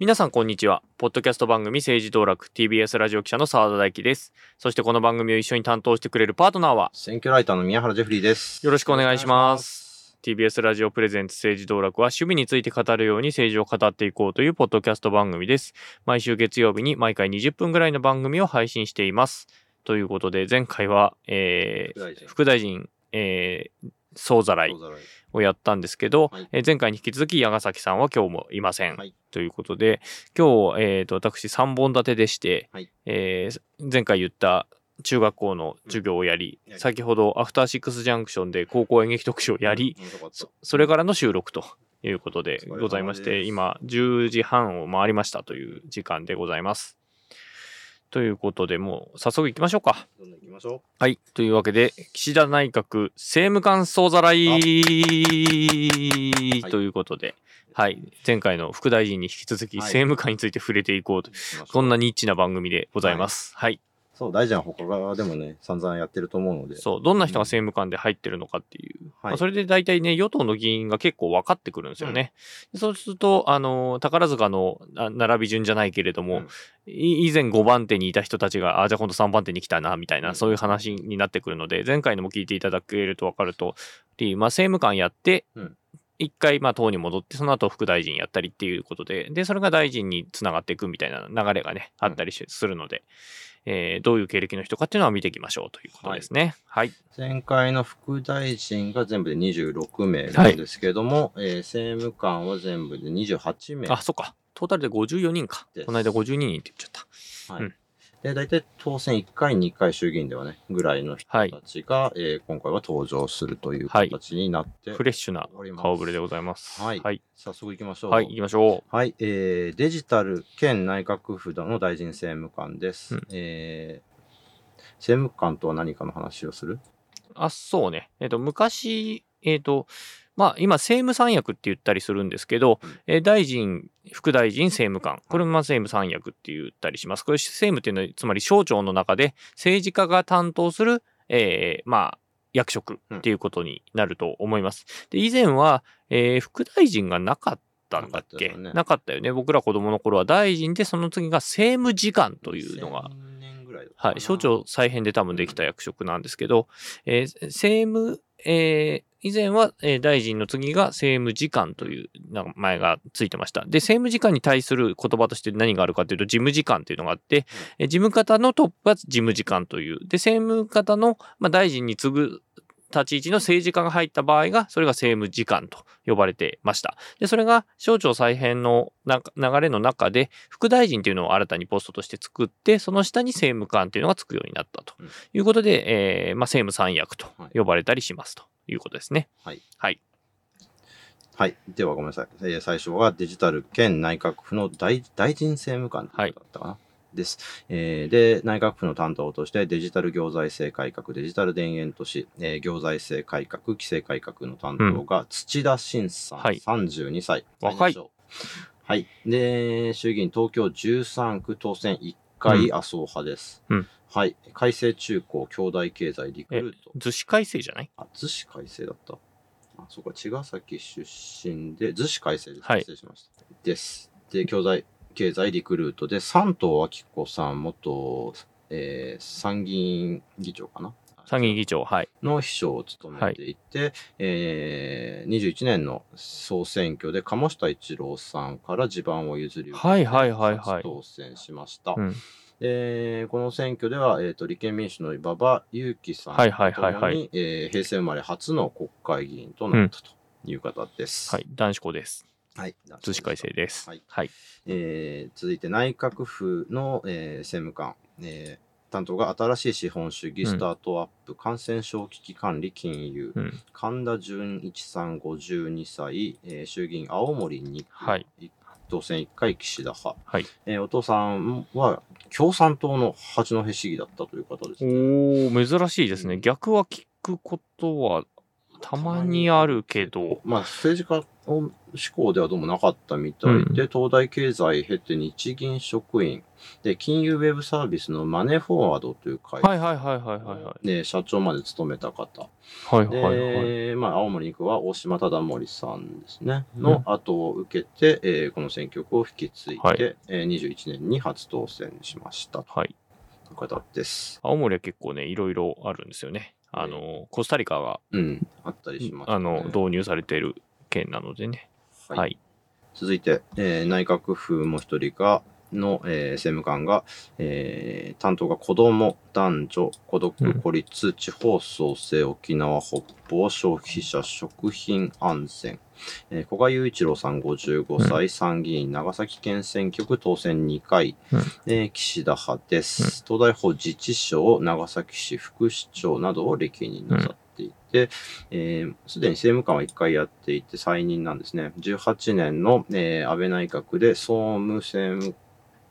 皆さんこんにちは。ポッドキャスト番組政治道楽 TBS ラジオ記者の澤田大樹です。そしてこの番組を一緒に担当してくれるパートナーは選挙ライターの宮原ジェフリーです。よろしくお願いします。TBS ラジオプレゼンツ政治道楽は趣味について語るように政治を語っていこうというポッドキャスト番組です。毎週月曜日に毎回20分ぐらいの番組を配信しています。ということで前回は、えー副大臣。えー総ざらいをやったんですけど、はい。えー前回に引き続き矢ヶ崎さんは今日もいません。はい。ということで、今日、えーと、私3本立てでして、はい。えー前回言った中学校の授業をやり、うん。先ほどアフターシックスジャンクションで高校演劇特集をやり、そそれからの収録ということでございまして、今10時半を回りましたという時間でございます。ということで、もう早速行きましょうか。どんどん行きましょはい。というわけで、岸田内閣政務官総ざらいはいということで、はい。前回の副大臣に引き続きはい政務官について触れていこうと、う。行きましょうこんなニッチな番組でございます。はい。そう、大臣は他でもね、散々やってると思うので。そう。どんな人が政務官で入ってるのかっていう。はいまあそれで大体ね、与党の議員が結構分かってくるんですよね。そうすると、あの、宝塚のあ並び順じゃないけれども、うんい以前5番手にいた人たちが、あ、じゃあ今度3番手に来たな、みたいな、うんそういう話になってくるので、前回のも聞いていただけると分かると、りまあ、政務官やってうん、一回、まあ、党に戻って、その後副大臣やったりっていうことで、で、それが大臣につながっていくみたいな流れがね、あったりしするので、えーどういう経歴の人かっていうのは見ていきましょうということですね。はい。前回の副大臣が全部で26名なんですけれども、えー政務官は全部で28名。あ、そっか。トータルで54人かこの間52人って言っちゃった。はいうんで、大体当選1回、2回衆議院ではね、ぐらいの人たちが、えー今回は登場するというはい形になって、フレッシュな顔ぶれでございます。はいはい。早速行きましょう。はい、行きましょはい、えー、デジタル兼内閣府の大臣政務官です。うんえー、政務官とは何かの話をする？う。あ、そうね。えっ、と、昔、えっ、と、まあ、今、政務三役って言ったりするんですけど、うんえー大臣、副大臣、政務官。これもまあ政務三役って言ったりします。これ、政務っていうのは、つまり省庁の中で政治家が担当する、えーまあ、役職っていうことになると思います。で、以前は、えー副大臣がなかったんだっけ？なかったよねなかったよね。僕ら子供の頃は大臣で、その次が政務次官というのが、はい、省庁再編で多分できた役職なんですけど、えー政務、えー以前は、えー大臣の次が政務次官という名前がついてました。で、政務次官に対する言葉として何があるかというと、事務次官というのがあって、えー事務方のトップが事務次官という。で、政務方の、まあ、大臣に次ぐ立ち位置の政治家が入った場合が、それが政務次官と呼ばれてました。で、それが省庁再編のな流れの中で、副大臣というのを新たにポストとして作って、その下に政務官というのがつくようになったとうんいうことで、えーまあ、政務三役と呼ばれたりしますということですね。はい。はい。はい。ではごめんなさい。えー最初はデジタル兼内閣府の大大臣政務官だったかな。です。えーで、内閣府の担当としてデジタル行財政改革、デジタル田園都市、えー行財政改革、規制改革の担当が土田慎さん、はい32歳。若いはい。で、衆議院東京13区当選1回麻生派です。うんはい。改正中高兄弟経済リクルート。図紙改正じゃない？あ、逗子改正だった。あ、そうか、茅ヶ崎出身で、逗子改正です。はい失礼しました。です。で、兄弟経済リクルートで、山東明子さん、元、えー参議院議長かな？参議院議長、はい。の秘書を務めていて、えー、21年の総選挙で鴨下一郎さんから地盤を譲り受けてはいはいはいはい初当選しました。うん。でこの選挙では、えー、と立憲民主の馬場雄樹さんはいはいはいはいと共にえー平成生まれ初の国会議員となったという方です。はい。男子校です。はい。図紙改正です。はいはい。えー続いて内閣府の、えー政務官、えー担当が新しい資本主義、うんスタートアップ、感染症危機管理、金融、うん。神田純一さん52歳、えー衆議院青森2区、はい当選1回岸田派、はい。えーお父さんは共産党の八戸市議だったという方ですね。おー、珍しいですね。逆は聞くことはたまにあるけど、まあ、政治家を志向ではどうもなかったみたいで、東大経済経て日銀職員、で、金融ウェブサービスのマネーフォワードという会社はいはいはいはいはいはい。で社長まで務めた方。はいはいはい。で、まあ、青森に行くは大島忠盛さんですね、の後を受けて、えーこの選挙区を引き継いで、はいえー21年に初当選しましたとはい。方です。青森は結構ね、いろいろあるんですよね。あの、コスタリカが、うん、あったりします、ね。あの、導入されている県なのでね。はい。はい。続いて、えー内閣府もう一人が、の、えー政務官が、えー担当が子ども、男女、孤独、孤立、地方創生、沖縄、北方、消費者、食品安全、えー古賀雄一郎さん55歳、参議院長崎県選挙区当選2回、うん。えー岸田派です。東大法自治省、長崎市副市長などを歴任なさっていて、えーすでに政務官は1回やっていて再任なんですね。18年の、えー安倍内閣で総務政務、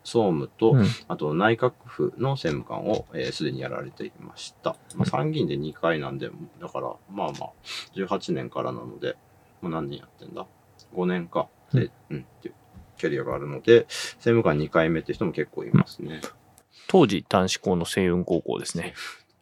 総務と、うんあと内閣府の政務官をすで、ー既にやられていました。まあ、参議院で2回なんで、だから、まあまあ、18年からなので、もう何年やってんだ ?5 年か。で、うん、っていうキャリアがあるので、政務官2回目って人も結構いますね。当時男子校の星雲高校ですね。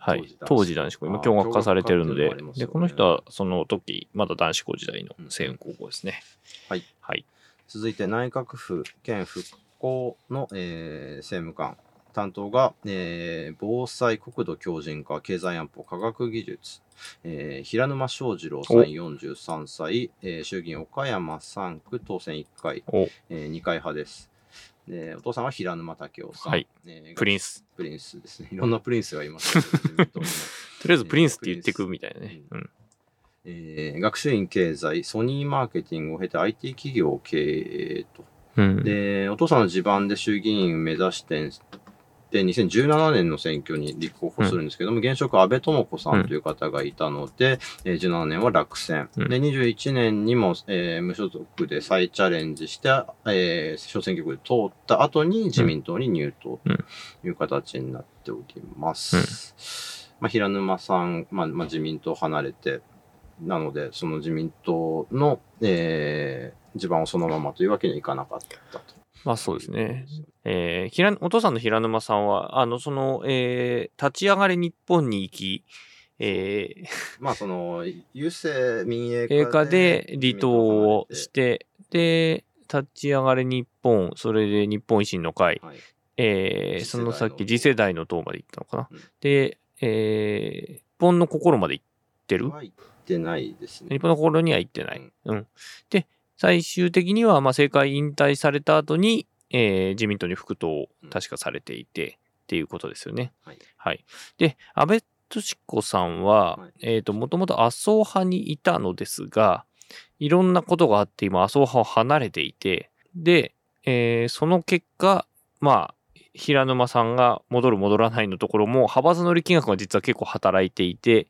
はい。当当時時男子校。今、共学化されてるのでで、ねこの人はその時、まだ男子校時代の星雲高校ですね。はい。はい。続いて内閣府県復興の、えー政務官担当が、えー防災国土強靭化経済安保科学技術、えー平沼翔二郎さんお43歳、えー衆議院岡山3区当選1回、お、え2回派ですでお父さんは平沼武雄さん、はいえープリンス。プリンスですねいろんなプリンスがいますけど 自民党にもとりあえずプリンスって言ってくみたいなね。うん。えー学習院経済ソニーマーケティングを経て IT 企業を経営とうん。で、お父さんの地盤で衆議院を目指して、で、2017年の選挙に立候補するんですけども、現職安倍智子さんという方がいたので、えー17年は落選。うんで、21年にも、えー無所属で再チャレンジして、えー小選挙区で通った後に自民党に入党という形になっております。まあ、平沼さん、まあ、まあ、自民党離れて、なので、その自民党の、えー地盤をそのままというわけにはいかなかったと。まあそうですね。えー、平お父さんの平沼さんは、あの、その、えー、立ち上がれ日本に行き、えー、まあ、その、郵政民営 映画で離党をして、で、立ち上がれ日本、それで日本維新の会、はい、えー、次世代のその先、次世代の党まで行ったのかな。うんで、えー、日本の心まで行ってる？は行ってないですね日。本の心には行ってない。うん。で、最終的には、まあ、政界引退された後に、えー自民党に副党を確かされていて、っていうことですよね。はい。はい。で、安倍敏子さんは、はいえっ、と、もともと麻生派にいたのですが、いろんなことがあって、今、麻生派を離れていて、で、えーその結果、まあ、平沼さんが戻る戻らないのところも、派閥の力学が実は結構働いていて、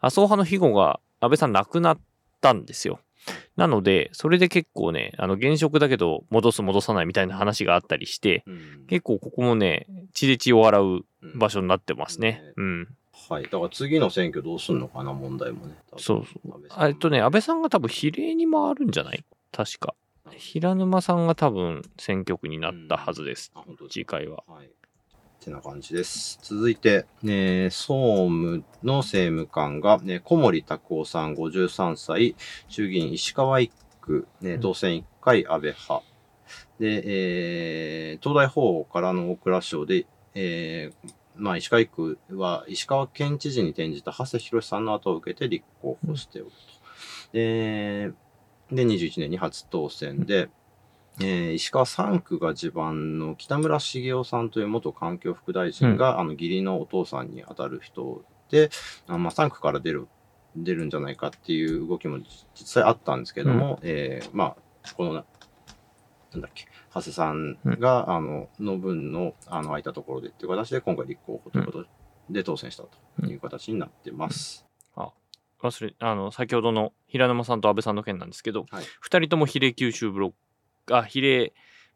麻生派の庇護が安倍さん亡くなったんですよ。なので、それで結構ね、あの、現職だけど戻す戻さないみたいな話があったりして、うん結構ここもね、血で血を洗ううん場所になってますねね。うん。はい。だから次の選挙どうすんのかな、問題もね。そうそうえっとね、安倍さんが多分比例に回るんじゃない？確か。平沼さんが多分選挙区になったはずです。あ、本当です次回は。はい。ってな感じです。続いて、えー総務の政務官が、ね、小森拓夫さん53歳、衆議院石川一区、ね、当選1回安倍派。で、えー東大法からの大蔵省で、えーまあ、石川一区は石川県知事に転じた長谷博さんの後を受けて立候補しておると。で、で21年に初当選で、えー石川3区が地盤の北村茂雄さんという元環境副大臣が、あの義理のお父さんに当たる人で、あまあ、3区から出る出るんじゃないかっていう動きも実際あったんですけども、えーまあこのななんだっけ長谷さんが、あのの分のあの空いたところでっていう形で今回立候補ということで当選したという形になってます。忘れ、あの、先ほどの平沼さんと安倍さんの件なんですけど、はい。二人とも比例九州ブロック、あ、比例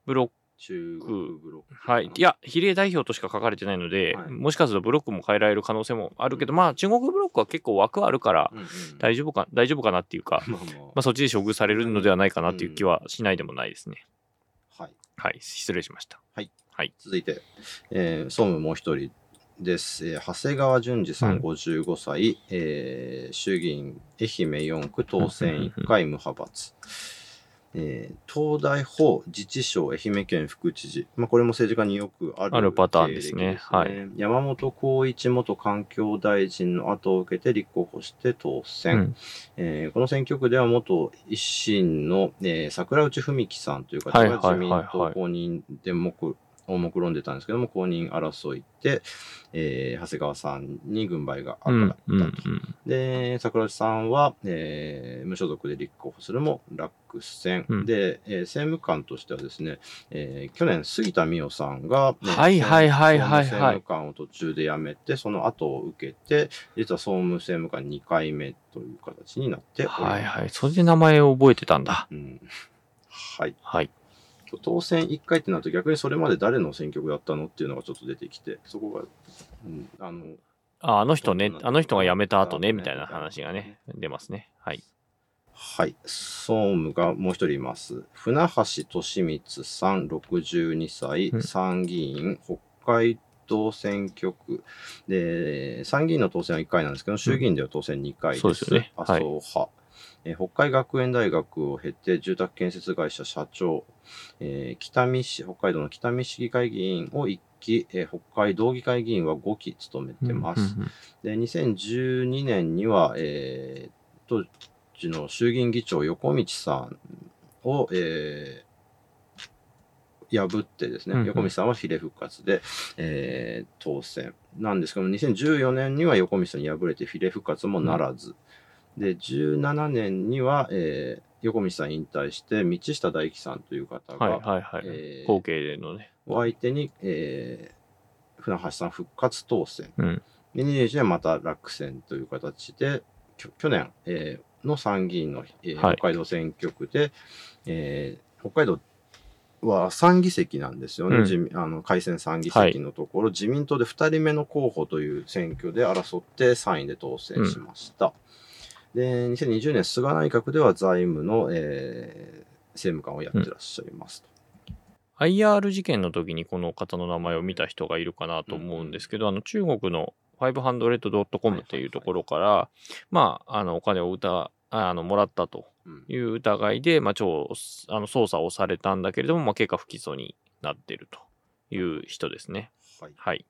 ブロッ中国ブロック。はい。いや、比例代表としか書かれてないので、はいもしかするとブロックも変えられる可能性もあるけど、まあ、中国ブロックは結構枠あるからうんうん大丈夫か、大丈夫かなっていうか、まあそっちで処遇されるのではないかなっていう気はしないでもないですね。あ、はい。はい。失礼しました。はい。はい。続いて、えー、総務もう一人です。えー長谷川淳二さん、うん55歳、えー衆議院愛媛4区当選1回無派閥。えー東大法自治省愛媛県副知事。まあ、これも政治家によくあるあるパターンですね。はい。山本浩一元環境大臣の後を受けて立候補して当選。うん。えーこの選挙区では元維新の、えー桜内文樹さんという方はいが自民はいはい。はい党公認で目を目論んでたんですけども、公認争いで、えー長谷川さんに軍配がうん上がったと。うんうんで、桜内さんは、えー無所属で立候補するも落選。うんで、えー政務官としてはですね、えー去年杉田水脈さんが、ねはいはいはいはいはい政務官を途中で辞めて、その後を受けて、実は総務政務官2回目という形になっております。はいはい。それで名前を覚えてたんだ。うんはい。はい。当選1回ってなると逆にそれまで誰の選挙区だったのっていうのがちょっと出てきて、そこが、うん、あの、ああの人ねあの人が辞めた後ね、ねみたいな話がね、出ますね。はい。はい。総務がもう一人います。船橋利光さん、62歳、うん参議院、北海道選挙区。で、参議院の当選は1回なんですけど、衆議院では当選2回です。そうですよね麻生派。えー北海学園大学を経て、住宅建設会社社長、えー北見市、北海道の北見市議会議員を1期、えー北海道議会議員は5期務めてます。で、2012年には、えー、当時の衆議院議長横道さんを、えー破ってですね、うんうん。横道さんは比例復活で、えー当選。なんですけども、2014年には横道さんに敗れて比例復活もならず、で、17年には、えー横道さん引退して、道下大樹さんという方が、はいはいはい。えー後継でのね。お相手に、えー船橋さん復活当選。うん。で、21年また落選という形で、去年、えーの参議院の、えーはい北海道選挙区で、えー北海道は3議席なんですよね、うんあの改選3議席のところ、自民党で2人目の候補という選挙で争って3位で当選しました。で、2020年、菅内閣では財務の、えー政務官をやってらっしゃいますと。IR 事件の時にこの方の名前を見た人がいるかなと思うんですけど、あの中国の 500.com っていうところから、まあ、あのお金を歌あのもらったとうんいう疑いで、まあ、超あの捜査をされたんだけれども、まあ、結果不起訴になっているという人ですね。はいはい。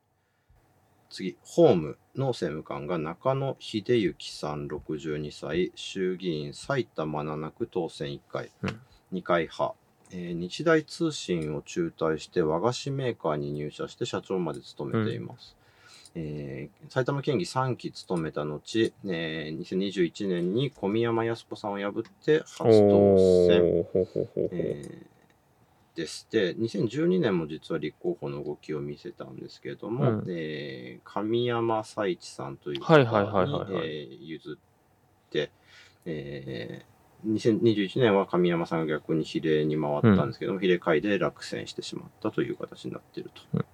次、法務の政務官が中野秀幸さん62歳、衆議院埼玉7区当選1回、うん。2回派、えー日大通信を中退して和菓子メーカーに入社して社長まで務めています。えー埼玉県議3期務めた後、えー2021年に小宮山靖子さんを破って初当選。えーです。で、2012年も実は立候補の動きを見せたんですけれども、うんえー神山佐一さんというはい方はいはいはいはいにえー譲って、えー2021年は神山さんが逆に比例に回ったんですけども、比例会で落選してしまったという形になっていると。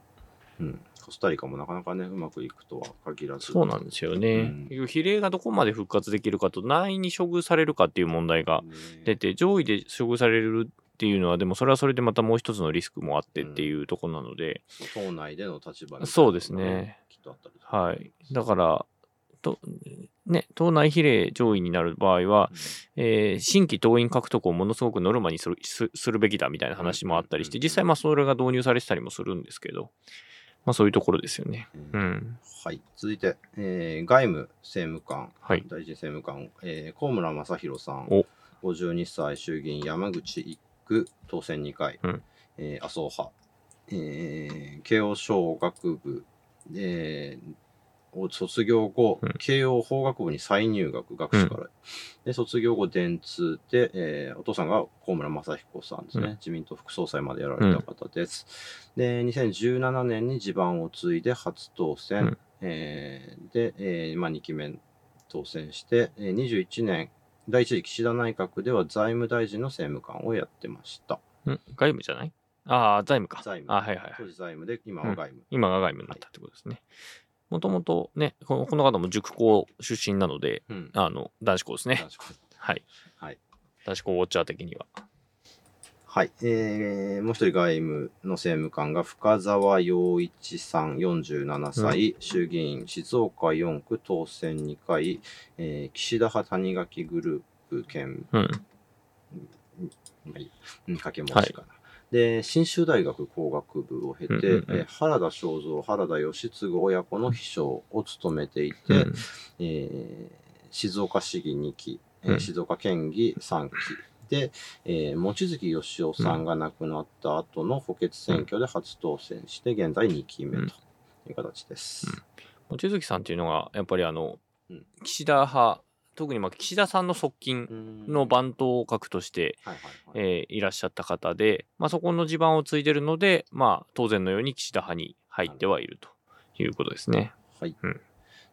うんコスタリカもなかなかね、うまくいくとは限らず。そうなんですよね。うん比例がどこまで復活できるかと、何位に処遇されるかっていう問題がね出て、上位で処遇されるっていうのは、でもそれはそれでまたもう一つのリスクもあってっていうところなので、党内での立場そうですね。きっとあったりはい。だから、とね、党内比例上位になる場合は、えー新規党員獲得をものすごくノルマにするすするべきだみたいな話もあったりして、うん実際まあそれが導入されてたりもするんですけど、まあそういうところですよね。うんうん。はい。続いて、えー外務政務官、はい大臣政務官、えー、高村正弘さん、お52歳、衆議院山口1区、当選2回、うん。えー麻生派、えー慶応小学部、えーを卒業後、うん。慶応法学部に再入学、学士から。で、卒業後、電通。で、えーお父さんが高村正彦さんですね、うん。自民党副総裁までやられた方です。で、2017年に地盤を継いで初当選。うん。えーで、えーまあ、2期目当選して、えー21年、第一次岸田内閣では財務大臣の政務官をやってました。ん外務じゃない？ああ、財務か。財務。あはいはいはい。当時財務で、今は外務。今が外務になったってことですね。もともとねこの、この方も塾校出身なので、うん。あの、男子校ですね。男子校はい。はい。男子校ウォッチャー的には。はい。えー、もう一人外務の政務官が深沢陽一さん、47歳、衆議院静岡4区当選2回、えー、岸田派谷垣グループ兼、うん。まあいいやうん掛け持ちかな。で、信州大学工学部を経て、うんうんうんえー原田正蔵、原田義継親子の秘書を務めていて、うんえー静岡市議2期、えーうん静岡県議3期で、えー望月義雄さんが亡くなった後の補欠選挙で初当選して、現在2期目という形です。望月さんっていうのが、やっぱりあのうん、岸田派、特にまあ岸田さんの側近うん。の番頭格として、いらっしゃった方で、まあ、そこの地盤を継いでるので、まあ、当然のように岸田派に入ってはいるということですね。はい。うん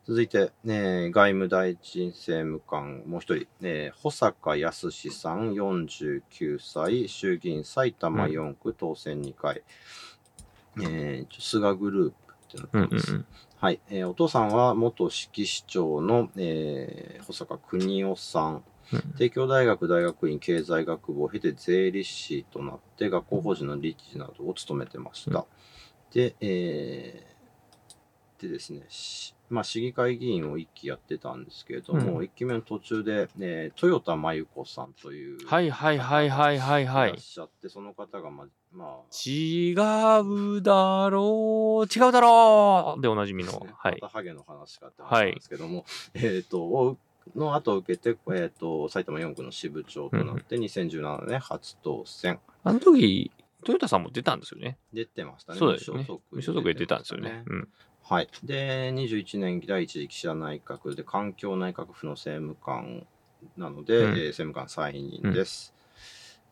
続いて、ね、外務大臣政務官、もう一人、ね、保坂康さん、49歳、衆議院埼玉4区当選2回、えー菅グループってなってうんうんます。はい、えーお父さんは元指揮市長の、えー保坂邦夫さん、うん。帝京大学大学院経済学部を経て税理士となって学校法人の理事などを務めてました。で、えーでですね、しまあ、市議会議員を1期やってたんですけれども、うん1期目の途中で、えー豊田真由子さんという、はいはいはいはいはいはいらっ。しゃって、その方が、ま、まあ、違うだろう、違うだろうでおなじみの。はいま。たハゲの話かって話なんですけども、えっ、と、をの後を受けて、えっ、と、埼玉4区の支部長となって、2017年初当選。あの時、トヨタさんも出たんですよね。出てましたね。そうですよね無所。属で出たんですよね。うん。はい。で、21年第一次岸田内閣で環境内閣府の政務官なので、うんえー政務官再任です。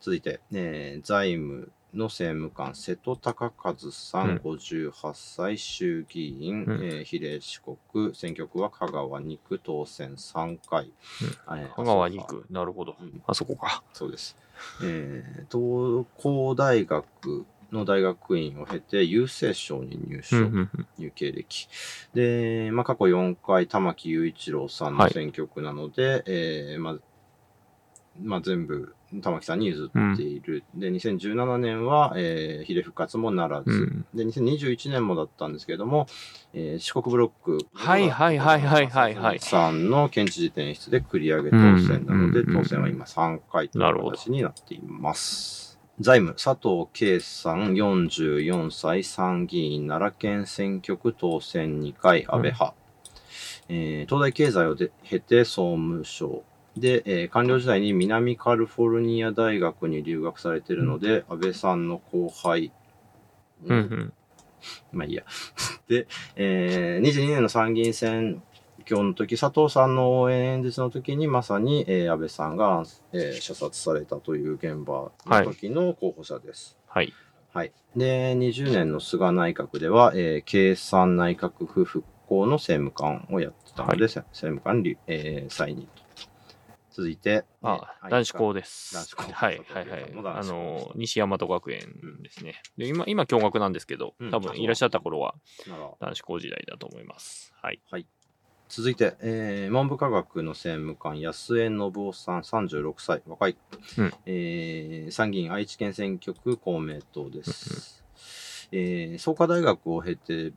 続いて、えー財務の政務官、瀬戸隆和さん、うん58歳、衆議院、うんえー比例四国、選挙区は香川2区、当選3回。えー香川に行く。なるほどうん。あそこか。そうです。えー、東工大学の大学院を経て、郵政省に入所。うんうんうんいう経歴。で、まあ、過去4回、玉木雄一郎さんの選挙区なので、えーまあ、まあ、全部、玉木さんに譲っている。で、2017年は、えー比例復活もならず。うんで、2021年もだったんですけども、えー四国ブロック。はいはいはいはいはいはいさんの県知事転出で繰り上げ当選なので、うんうんうん当選は今3回という形になっています。財務、佐藤圭さん、44歳、参議院奈良県選挙区当選2回、安倍派。えー東大経済をで経て総務省。で、えー官僚時代に南カリフォルニア大学に留学されているので、安倍さんの後輩。うんうん。まあいいや。で、えー22年の参議院選挙の時、佐藤さんの応援演説の時に、まさに、えー安倍さんが、えー射殺されたという現場の時の候補者です。はい。はい。で、20年の菅内閣では、えー経産内閣府復興の政務官をやってたので、はいせ政務官り、えー再任と。続いて、あえー男子校です。男子校。はいはいはい。あの、西大和学園ですね。で今、今、共学なんですけどうん、多分いらっしゃった頃は男子校時代だと思います。はい。続いて、えー文部科学の政務官、安江信夫さん、36歳、若い、うん。えー参議院愛知県選挙区公明党です。えー創価大学を経て、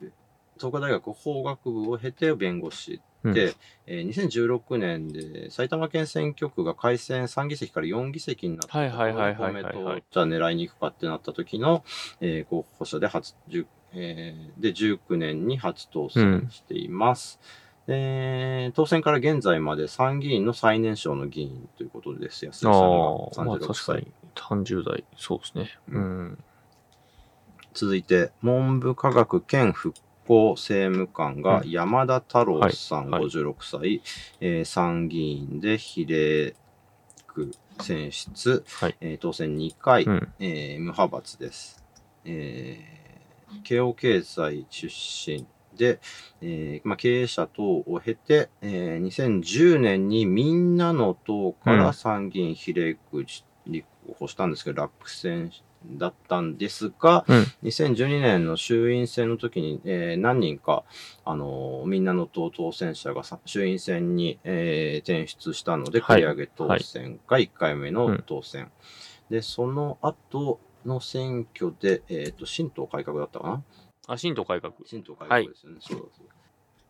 創価大学法学部を経て弁護士うんで、えー2016年で埼玉県選挙区が改選3議席から4議席になったはいはいはい公明党じゃあ狙いに行くかってなった時の、えー候補者で初、10えーで19年に初当選しています。で当選から現在まで参議院の最年少の議員ということです。安井さんがああ、まあ36確か歳。に30代、そうですね。ううん。続いて、文部科学県復興政務官がうん。山田太郎さん、はい。はい。56歳、えー参議院で比例区選出、はい。えー当選2回、うん。えー無派閥です。えー慶応経済出身で、えーまあ、経営者等を経て、えー2010年にみんなの党かうん。ら参議院比例区立候補したんですけど、落選だったんですが、うん2012年の衆院選の時に、えー何人か、あのーみんなの党当選者がさ衆院選に、えー転出したので、はい繰り上げ当選が1回目の当選。で、その後の選挙で、えっ、と、新党改革だったかな？あ、新党改革。新党改革ですよね。そうだそうだ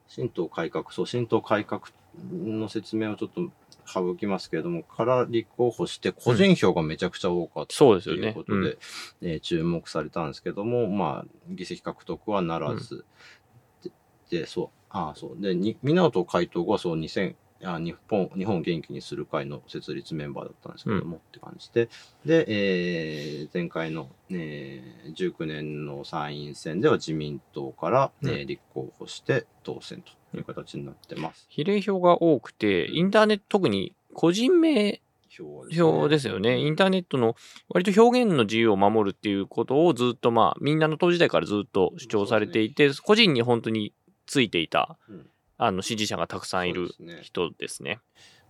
新党改革、そう、新党改革の説明をちょっと省きますけれども、から立候補して、個人票がめちゃくちゃ多かったという。ことで、えー注目されたんですけども、まあ、議席獲得はならず、でで、そう、ああ、そう。で、に港海斗がそう、2000、あ日本、日本を元気にする会の設立メンバーだったんですけども、って感じで、で、えー前回の、えー19年の参院選では自民党から、うん。えー立候補して当選という形になってます。比例票が多くて、インターネット、特に個人名票は票ですよね。インターネットの割と表現の自由を守るっていうことをずっとまあ、みんなの党時代からずっと主張されていて、個人に本当についていた、うんあの、支持者がたくさんいる人ですね。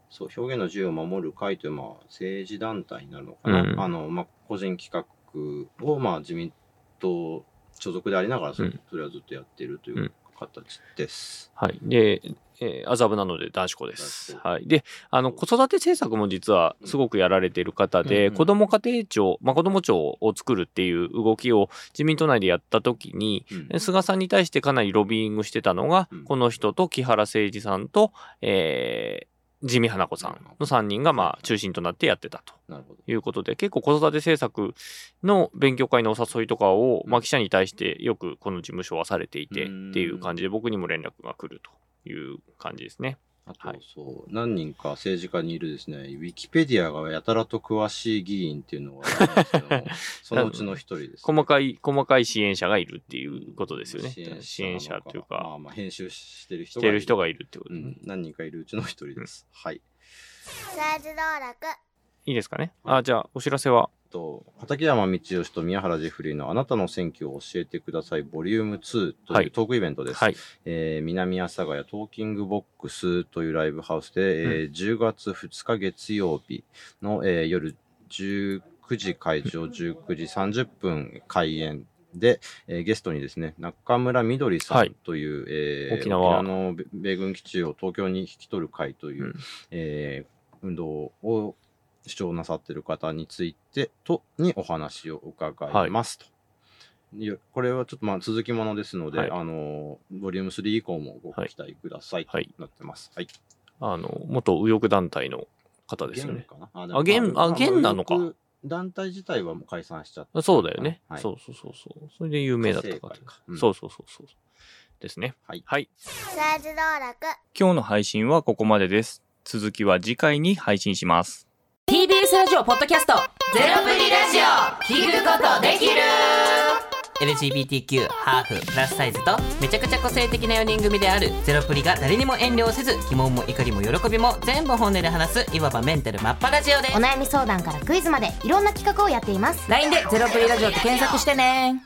そう、表現の自由を守る会という、まあ、政治団体になるのかな。うんあの、まあ、個人企画を、まあ、自民党所属でありながら、それはずっとやっているという形です。はい。で、えー麻布なので男子校です。はい。で、あの、子育て政策も実はすごくやられている方で、うんうん子ども家庭庁、まあ、子ども庁を作るっていう動きを自民党内でやった時に、うん菅さんに対してかなりロビーイングしてたのが、うんこの人と木原誠二さんと、えー、地味花子さんの3人がまあ中心となってやってたと。いうことで、結構子育て政策の勉強会のお誘いとかを、まあ、記者に対してよくこの事務所はされていてっうんていう感じで、僕にも連絡が来るという感じですね。あと、はいそう、何人か政治家にいるですね、ウィキペディアがやたらと詳しい議員っていうのがあるんですけども、そのうちの一人です、細かい、細かい支援者がいるっていうことですよね。支支援者というまか、あまあ、編集してる人してる人ががいるってことねいる、うん、何人かいるうちの一人です。はい。チャージ道楽いいですかね。あ、じゃあ、お知らせは、と畠山道義と宮原ジェフリーのあなたの選挙を教えてくださいボリューム2とはい。いうトークイベントです。はい。えー南阿佐ヶ谷トーキングボックスというライブハウスで、えー10月2日月曜日の、えー夜19時会場、19時30分開演で、えーゲストにですね、中村みどりさはい。んという、えー沖縄。の米米軍基地を東京に引き取る会という、うん。えー運動を主張なさっている方についてとにお話を伺いますと。いやこれはちょっとまあ続きものですので、はいあのボリューム3以降もご期待くださいとはいなってます。はい。あの、元右翼団体の方ですよね。かな？ああ現あ現なのか。団体自体はもう解散しちゃった。そうだよね。はい、そうそうそうそう。それで有名だったか火星会かうんそうそうそうそう。ですね。はいはい。今日の配信はここまでです。続きは次回に配信します。TBS ラジオポッドキャストゼロプリラジオ聞くことできる。LGBTQ、ハーフ、プラスサイズとめちゃくちゃ個性的な4人組である。ゼロプリが誰にも遠慮せず疑問も怒りも喜びも全部本音で話すいわばメンタルマッパラジオでお悩み相談からクイズまでいろんな企画をやっています。LINE でゼロプリラジオって検索してね